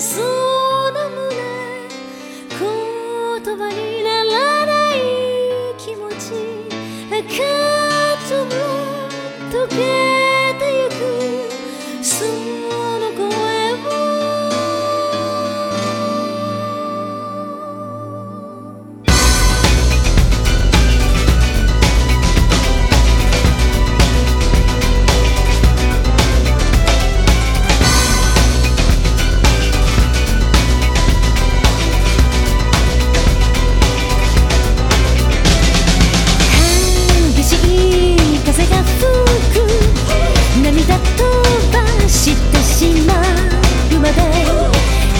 思。してしまうまで。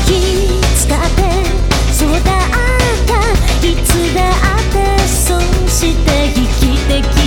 気使ってそうだった。いつだってそうして生きてきた